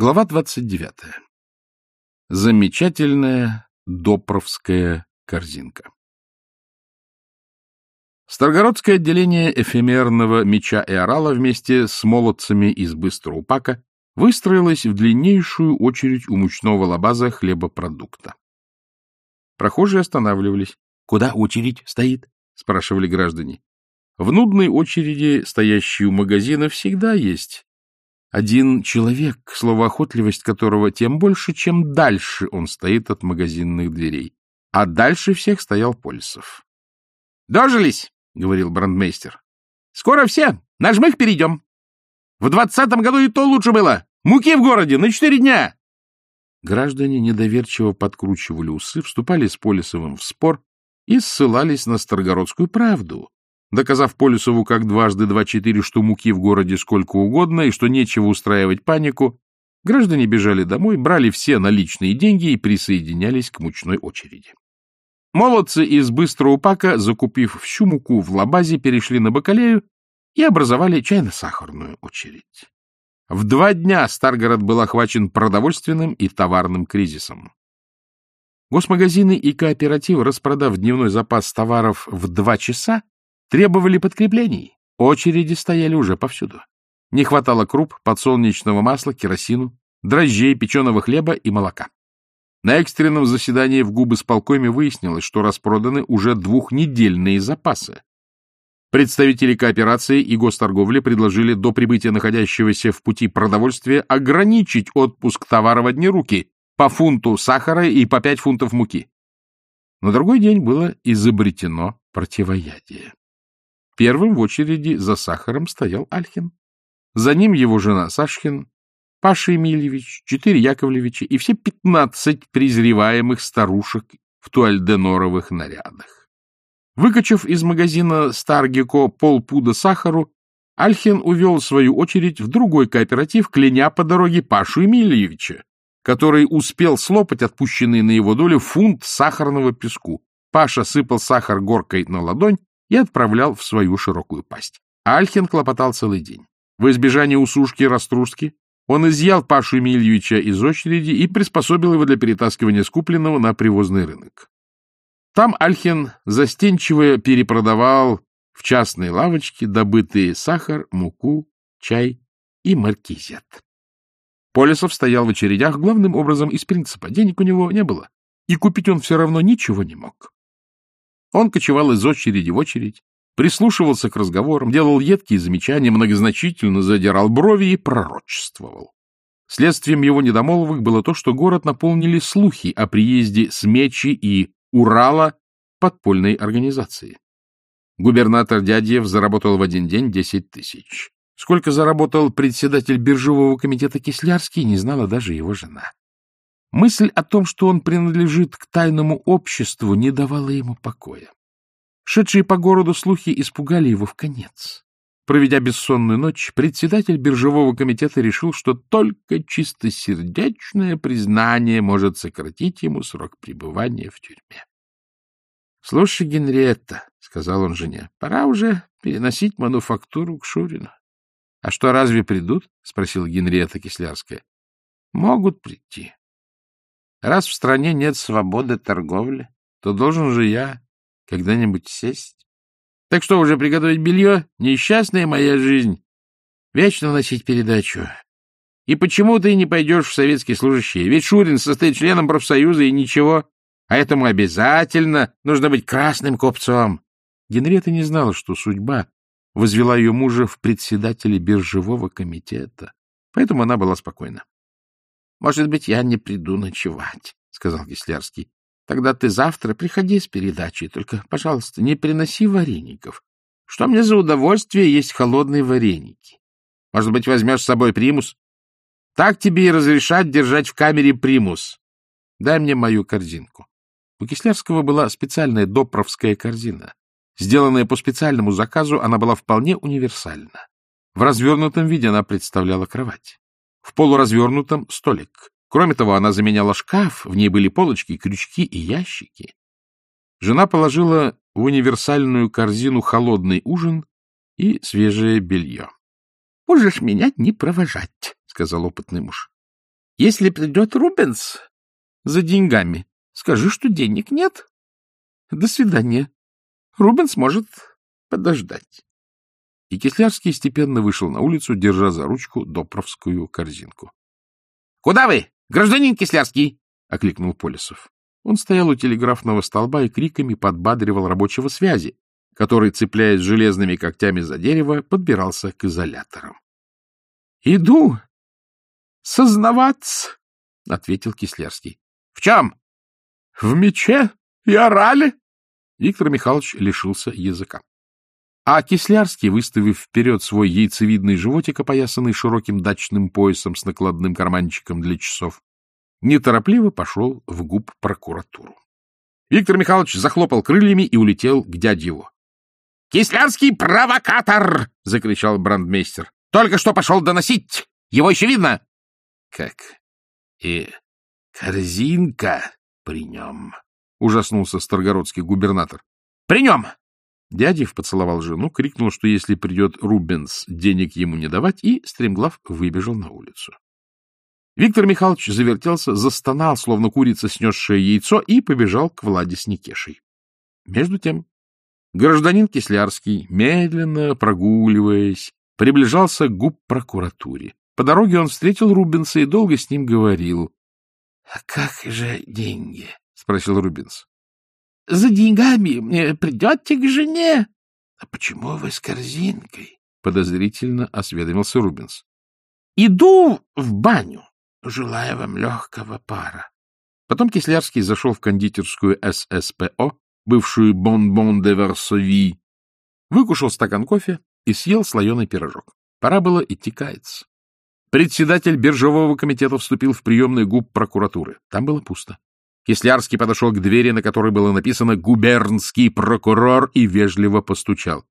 Глава 29. Замечательная допровская корзинка. Старгородское отделение эфемерного меча и орала вместе с молодцами из Быстроупака выстроилось в длиннейшую очередь у мучного лабаза хлебопродукта. Прохожие останавливались. — Куда очередь стоит? — спрашивали граждане. В нудной очереди, стоящей у магазина, всегда есть один человек, словоохотливость которого тем больше, чем дальше он стоит от магазинных дверей. А дальше всех стоял Полисов. — Дожились, — говорил брандмейстер. — Скоро все, на жмых перейдем. В двадцатом году и то лучше было. Муки в городе на четыре дня. Граждане недоверчиво подкручивали усы, вступали с Полисовым в спор и ссылались на Старгородскую правду, доказав Полюсову как дважды два-четыре, что муки в городе сколько угодно и что нечего устраивать панику, граждане бежали домой, брали все наличные деньги и присоединялись к мучной очереди. Молодцы из Быстроупака, закупив всю муку в лабазе, перешли на бакалею и образовали чайно-сахарную очередь. В два дня Старгород был охвачен продовольственным и товарным кризисом. Госмагазины и кооперативы, распродав дневной запас товаров в два часа, Требовали подкреплений. Очереди стояли уже повсюду. Не хватало круп, подсолнечного масла, керосину, дрожжей, печеного хлеба и молока. На экстренном заседании в губы с полкоми выяснилось, что распроданы уже двухнедельные запасы. Представители кооперации и госторговли предложили до прибытия находящегося в пути продовольствия ограничить отпуск товара в одни руки по фунту сахара и по пять фунтов муки. На другой день было изобретено противоядие. Первым в очереди за сахаром стоял Альхин. За ним его жена Сашкин, Паша Емельевич, четыре Яковлевича и все пятнадцать презреваемых старушек в туальденоровых нарядах. Выкачав из магазина Старгико полпуда сахару, Альхин увел свою очередь в другой кооператив, кляня по дороге Пашу Емельевича, который успел слопать отпущенный на его долю фунт сахарного песку. Паша сыпал сахар горкой на ладонь, и отправлял в свою широкую пасть. Альхин клопотал целый день. В избежание усушки и раструстки он изъял Пашу Емельевича из очереди и приспособил его для перетаскивания скупленного на привозный рынок. Там Альхин застенчиво перепродавал в частной лавочке добытые сахар, муку, чай и маркизет. Полисов стоял в очередях главным образом из принципа. Денег у него не было, и купить он все равно ничего не мог. Он кочевал из очереди в очередь, прислушивался к разговорам, делал едкие замечания, многозначительно задирал брови и пророчествовал. Следствием его недомолвок было то, что город наполнили слухи о приезде Смечи и Урала подпольной организации. Губернатор Дядьев заработал в один день десять тысяч. Сколько заработал председатель биржевого комитета Кислярский, не знала даже его жена. Мысль о том, что он принадлежит к тайному обществу, не давала ему покоя. Шедшие по городу слухи испугали его в конец. Проведя бессонную ночь, председатель биржевого комитета решил, что только чистосердечное признание может сократить ему срок пребывания в тюрьме. — Слушай, Генриетта, — сказал он жене, — пора уже переносить мануфактуру к Шурину. — А что, разве придут? — спросила Генриетта Кислярская. — Могут прийти. Раз в стране нет свободы торговли, то должен же я когда-нибудь сесть. Так что, уже приготовить белье? Несчастная моя жизнь. Вечно носить передачу. И почему ты не пойдешь в советские служащие? Ведь Шурин состоит членом профсоюза и ничего. А этому обязательно нужно быть красным купцом. Генрета не знала, что судьба возвела ее мужа в председателя биржевого комитета. Поэтому она была спокойна. — Может быть, я не приду ночевать, — сказал Кислярский. — Тогда ты завтра приходи с передачей, только, пожалуйста, не приноси вареников. Что мне за удовольствие есть холодные вареники? Может быть, возьмешь с собой примус? Так тебе и разрешать держать в камере примус. Дай мне мою корзинку. У Кислярского была специальная допровская корзина. Сделанная по специальному заказу, она была вполне универсальна. В развернутом виде она представляла кровать в полуразвернутом столик. Кроме того, она заменяла шкаф, в ней были полочки, крючки и ящики. Жена положила в универсальную корзину холодный ужин и свежее белье. — Можешь меня не провожать, — сказал опытный муж. — Если придет Рубенс за деньгами, скажи, что денег нет. До свидания. Рубенс может подождать. И Кислярский степенно вышел на улицу, держа за ручку допровскую корзинку. — Куда вы, гражданин Кислярский? — окликнул Полисов. Он стоял у телеграфного столба и криками подбадривал рабочего связи, который, цепляясь железными когтями за дерево, подбирался к изоляторам. — Иду сознаваться, — ответил Кислярский. — В чем? — В мече и орали. Виктор Михайлович лишился языка. А Кислярский, выставив вперед свой яйцевидный животик, опоясанный широким дачным поясом с накладным карманчиком для часов, неторопливо пошел в губ прокуратуру. Виктор Михайлович захлопал крыльями и улетел к дяде его. — Кислярский провокатор! — закричал брандмейстер. — Только что пошел доносить! Его еще видно! — Как? И корзинка при нем? — ужаснулся старгородский губернатор. — При нем! Дядев поцеловал жену, крикнул, что если придет Рубенс, денег ему не давать, и стремглав выбежал на улицу. Виктор Михайлович завертелся, застонал, словно курица, снесшая яйцо, и побежал к Владе с Никешей. Между тем гражданин Кислярский, медленно прогуливаясь, приближался к губ прокуратуре. По дороге он встретил Рубинса и долго с ним говорил. — А как же деньги? — спросил Рубинс. — За деньгами придете к жене. — А почему вы с корзинкой? — подозрительно осведомился Рубинс. — Иду в баню. Желаю вам легкого пара. Потом Кислярский зашел в кондитерскую ССПО, бывшую «Бон-Бон де Варсови», выкушал стакан кофе и съел слоеный пирожок. Пора было идти каяться. Председатель биржевого комитета вступил в приемный губ прокуратуры. Там было пусто. Кислярский подошел к двери, на которой было написано «Губернский прокурор» и вежливо постучал.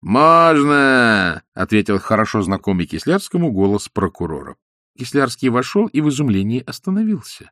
«Можно!» — ответил хорошо знакомый Кислярскому голос прокурора. Кислярский вошел и в изумлении остановился.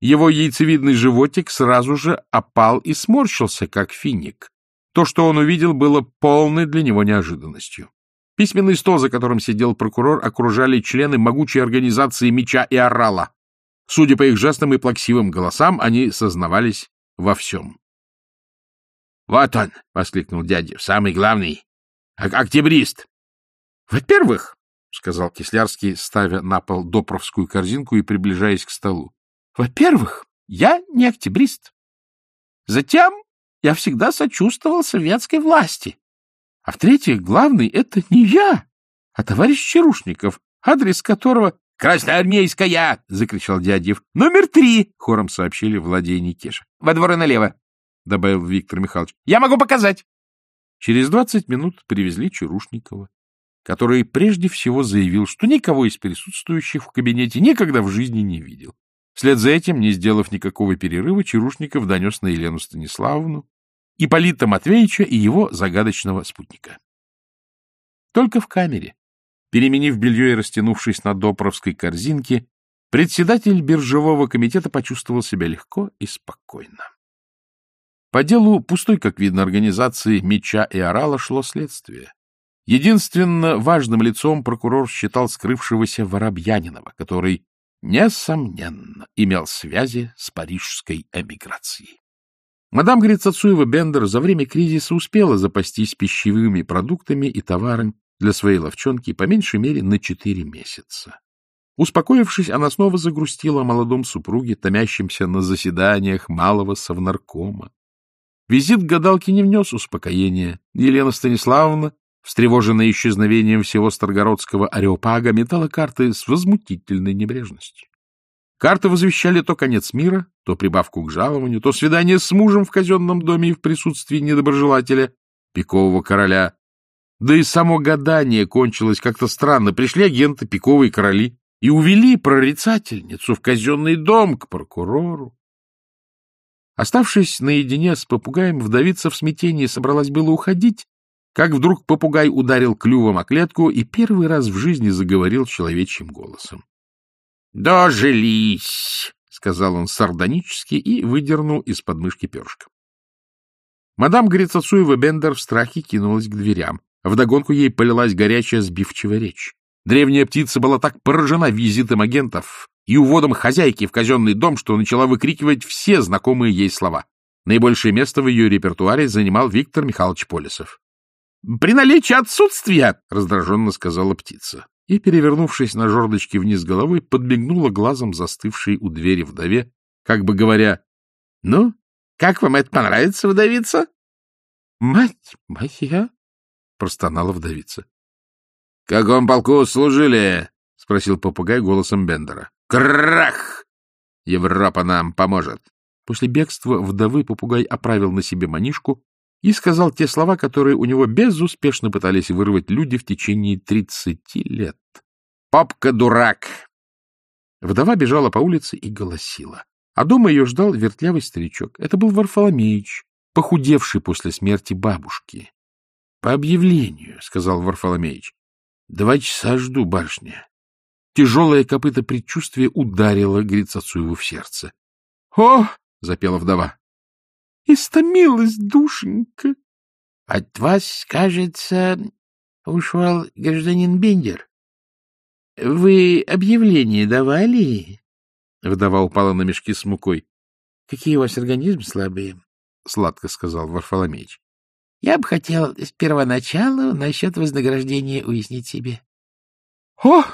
Его яйцевидный животик сразу же опал и сморщился, как финик. То, что он увидел, было полной для него неожиданностью. Письменный стол, за которым сидел прокурор, окружали члены могучей организации меча и орала. Судя по их жестам и плаксивым голосам, они сознавались во всем. — Вот он! — воскликнул дядя, — самый главный. Октябрист! — Во-первых, — сказал Кислярский, ставя на пол допровскую корзинку и приближаясь к столу, — во-первых, я не октябрист. Затем я всегда сочувствовал советской власти. А в-третьих, главный — это не я, а товарищ Чарушников, адрес которого... — Красноармейская! — закричал Дядьев. — Номер три! — хором сообщили Владей Никеша. — Во двор и налево, — добавил Виктор Михайлович. — Я могу показать. Через двадцать минут привезли Чарушникова, который прежде всего заявил, что никого из присутствующих в кабинете никогда в жизни не видел. Вслед за этим, не сделав никакого перерыва, Чарушников донес на Елену Станиславовну, Ипполита Матвеевича и его загадочного спутника. Только в камере, переменив белье и растянувшись на допровской корзинке, председатель биржевого комитета почувствовал себя легко и спокойно. По делу пустой, как видно, организации «Меча и Орала» шло следствие. Единственно важным лицом прокурор считал скрывшегося Воробьянинова, который, несомненно, имел связи с парижской эмиграцией. Мадам Грицацуева-Бендер за время кризиса успела запастись пищевыми продуктами и товарами для своей ловчонки по меньшей мере на четыре месяца. Успокоившись, она снова загрустила о молодом супруге, томящемся на заседаниях малого совнаркома. Визит к гадалке не внес успокоения. Елена Станиславовна, встревоженная исчезновением всего Старгородского ареопага, метала карты с возмутительной небрежностью. Карты возвещали то конец мира, то прибавку к жалованию, то свидание с мужем в казенном доме и в присутствии недоброжелателя, пикового короля. Да и само гадание кончилось как-то странно. Пришли агенты, пиковые короли, и увели прорицательницу в казенный дом к прокурору. Оставшись наедине с попугаем, вдовица в смятении собралась было уходить, как вдруг попугай ударил клювом о клетку и первый раз в жизни заговорил человечьим голосом. «Дожились!» — сказал он сардонически и выдернул из подмышки перышко. Мадам Грицацуева Бендер в страхе кинулась к дверям. Вдогонку ей полилась горячая сбивчивая речь. Древняя птица была так поражена визитом агентов и уводом хозяйки в казенный дом, что начала выкрикивать все знакомые ей слова. Наибольшее место в ее репертуаре занимал Виктор Михайлович Полисов. — При наличии отсутствия! — раздраженно сказала птица. И, перевернувшись на жердочке вниз головой, подмигнула глазом застывшей у двери вдове, как бы говоря, — Ну, как вам это понравится, вдовица? — Мать моя! — простонала вдовица. — В каком полку служили? — спросил попугай голосом Бендера. — Крах! Европа нам поможет. После бегства вдовы попугай оправил на себе манишку и сказал те слова, которые у него безуспешно пытались вырвать люди в течение тридцати лет. «Попка дурак!» Вдова бежала по улице и голосила. А дома ее ждал вертлявый старичок. Это был Варфоломеич, похудевший после смерти бабушки. — По объявлению, — сказал Варфоломеич. — Два часа жду, барышня. Тяжелое копыто предчувствия ударило Грицацуеву в сердце. — О! — запела вдова. — Истомилась душенька. — От вас, кажется, ушел гражданин Бендер. — Вы объявление давали? Вдова упала на мешки с мукой. — Какие у вас организмы слабые, — сладко сказал Варфоломеич. — Я бы хотел с первоначала насчет вознаграждения уяснить себе. — О,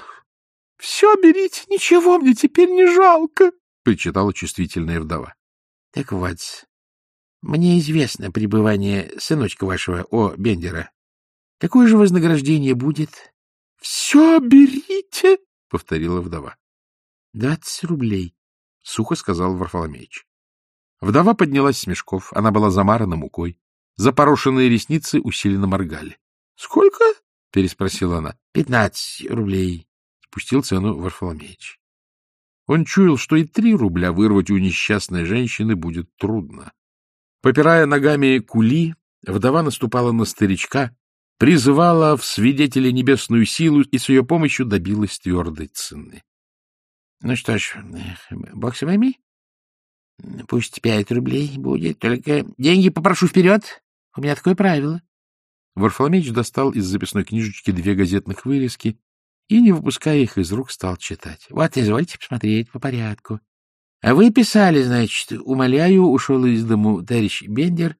все берите, ничего мне теперь не жалко, — причитала чувствительная вдова. Так вот, мне известно пребывание сыночка вашего, О. Бендера. Какое же вознаграждение будет? — Все берите, — повторила вдова. — Двадцать рублей, — сухо сказал Варфоломеич. Вдова поднялась с мешков. Она была замарана мукой. Запорошенные ресницы усиленно моргали. — Сколько? — переспросила она. — Пятнадцать рублей, — спустил цену Варфоломеич. Он чуял, что и три рубля вырвать у несчастной женщины будет трудно. Попирая ногами кули, вдова наступала на старичка, призывала в свидетели небесную силу и с ее помощью добилась твердой цены. — Ну что ж, бог с вами. Пусть пять рублей будет, только деньги попрошу вперед. У меня такое правило. Варфоломеич достал из записной книжечки две газетных вырезки и, не выпуская их из рук, стал читать. — Вот, извольте посмотреть по порядку. А вы писали, значит, умоляю, ушел из дому товарищ Бендер,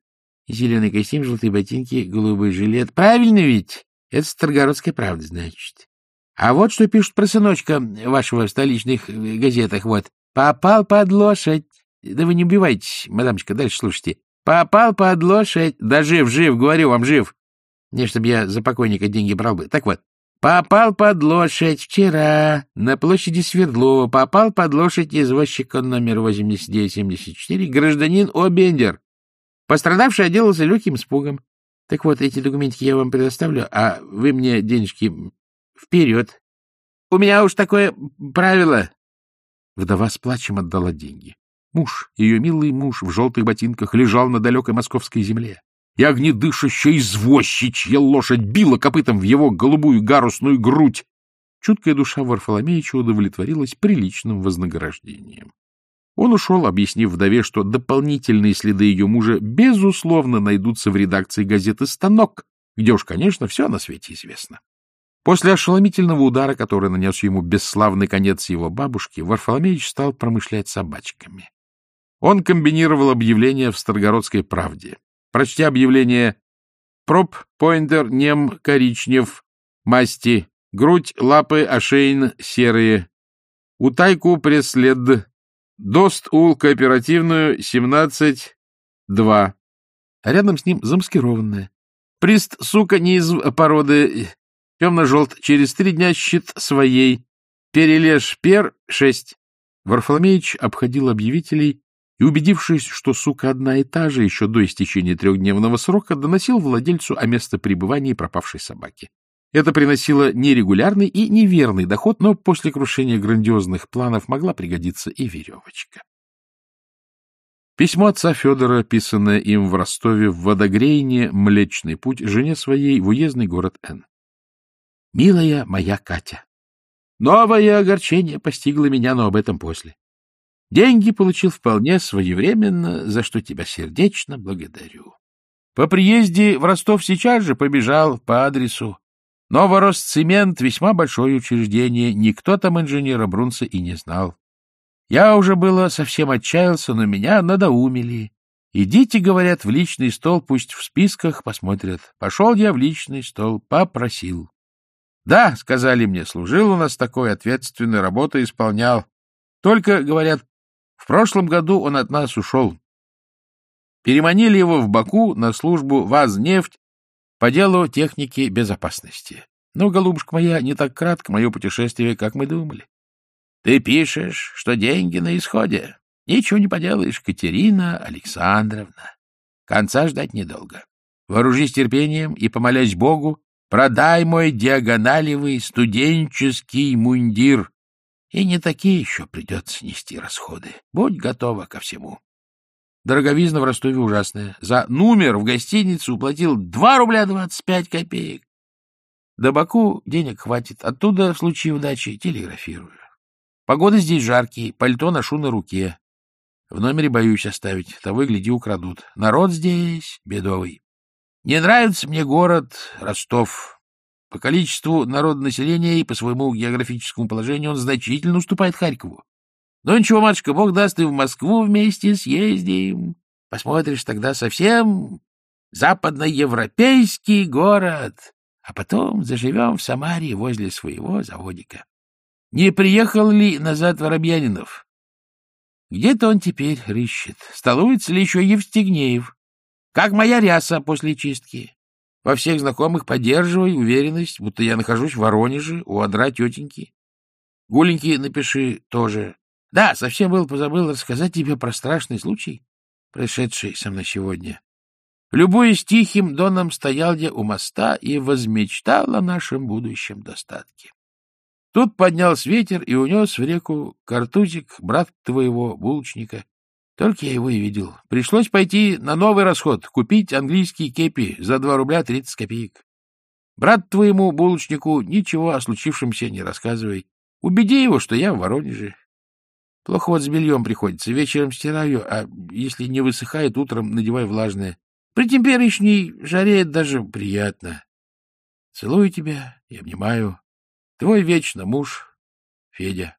зеленый костюм, желтые ботинки, голубой жилет. Правильно ведь? Это Старгородская правда, значит. А вот что пишут про сыночка вашего в столичных э, газетах, вот. Попал под лошадь. Да вы не убивайтесь, мадамочка, дальше слушайте. Попал под лошадь. Да жив, жив, говорю вам, жив. Не, чтобы я за покойника деньги брал бы. Так вот, Попал под лошадь вчера на площади Свердлова. Попал под лошадь извозчика номер 8974, гражданин Обендер. Пострадавший отделался легким испугом. Так вот, эти документики я вам предоставлю, а вы мне денежки вперед. У меня уж такое правило. Вдова с плачем отдала деньги. Муж, ее милый муж в желтых ботинках, лежал на далекой московской земле и огнедышащая извозчичья лошадь била копытом в его голубую гарусную грудь. Чуткая душа Варфоломеича удовлетворилась приличным вознаграждением. Он ушел, объяснив вдове, что дополнительные следы ее мужа безусловно найдутся в редакции газеты «Станок», где уж, конечно, все на свете известно. После ошеломительного удара, который нанес ему бесславный конец его бабушки, Варфоломеич стал промышлять собачками. Он комбинировал объявления в Старгородской правде, Прочтя объявление «Проб, поинтер, нем, коричнев, масти, грудь, лапы, ошейн, серые, утайку, преслед, дост, ул, кооперативную, 17, 2». А рядом с ним замаскированная. Прист, сука, не из породы, темно-желт, через три дня щит своей, перележ, пер, шесть. Варфоломеич обходил объявителей и, убедившись, что сука одна и та же еще до истечения трехдневного срока, доносил владельцу о местопребывании пропавшей собаки. Это приносило нерегулярный и неверный доход, но после крушения грандиозных планов могла пригодиться и веревочка. Письмо отца Федора, писанное им в Ростове в Водогрейне «Млечный путь» жене своей в уездный город Н. «Милая моя Катя, новое огорчение постигло меня, но об этом после. Деньги получил вполне своевременно, за что тебя сердечно благодарю. По приезде в Ростов сейчас же побежал по адресу. Новоросцемент — весьма большое учреждение, никто там инженера Брунса и не знал. Я уже было совсем отчаялся, но меня надоумили. Идите, говорят, в личный стол, пусть в списках посмотрят. Пошел я в личный стол, попросил. Да, сказали мне, служил у нас такой ответственной работу исполнял. Только, говорят, в прошлом году он от нас ушел. Переманили его в Баку на службу ВАЗ-нефть по делу техники безопасности. Но, голубушка моя, не так кратко мое путешествие, как мы думали. Ты пишешь, что деньги на исходе. Ничего не поделаешь, Катерина Александровна. Конца ждать недолго. Вооружись терпением и, помолясь Богу, продай мой диагоналевый студенческий мундир. И не такие еще придется нести расходы. Будь готова ко всему. Дороговизна в Ростове ужасная. За номер в гостиницу уплатил 2 рубля 25 копеек. До Баку денег хватит. Оттуда, в случае удачи, телеграфирую. Погода здесь жаркие, пальто ношу на руке. В номере боюсь оставить, того и гляди украдут. Народ здесь бедовый. Не нравится мне город Ростов. По количеству народонаселения и по своему географическому положению он значительно уступает Харькову. Но ничего, матушка, бог даст, и в Москву вместе съездим. Посмотришь тогда совсем западноевропейский город, а потом заживем в Самаре возле своего заводика. Не приехал ли назад Воробьянинов? Где-то он теперь рыщет. Столуется ли еще Евстигнеев? Как моя ряса после чистки. Во всех знакомых поддерживай уверенность, будто я нахожусь в Воронеже у одра тетеньки. Гуленьки напиши тоже. Да, совсем был позабыл рассказать тебе про страшный случай, происшедший со мной сегодня. Любуясь тихим доном, стоял я у моста и возмечтал о нашем будущем достатке. Тут поднялся ветер и унес в реку картузик, брат твоего булочника. Только я его и видел. Пришлось пойти на новый расход, купить английские кепи за два рубля тридцать копеек. Брат твоему булочнику ничего о случившемся не рассказывай. Убеди его, что я в Воронеже. Плохо вот с бельем приходится. Вечером стираю, а если не высыхает, утром надеваю влажное. При темперичней жаре даже приятно. Целую тебя и обнимаю. Твой вечно муж Федя.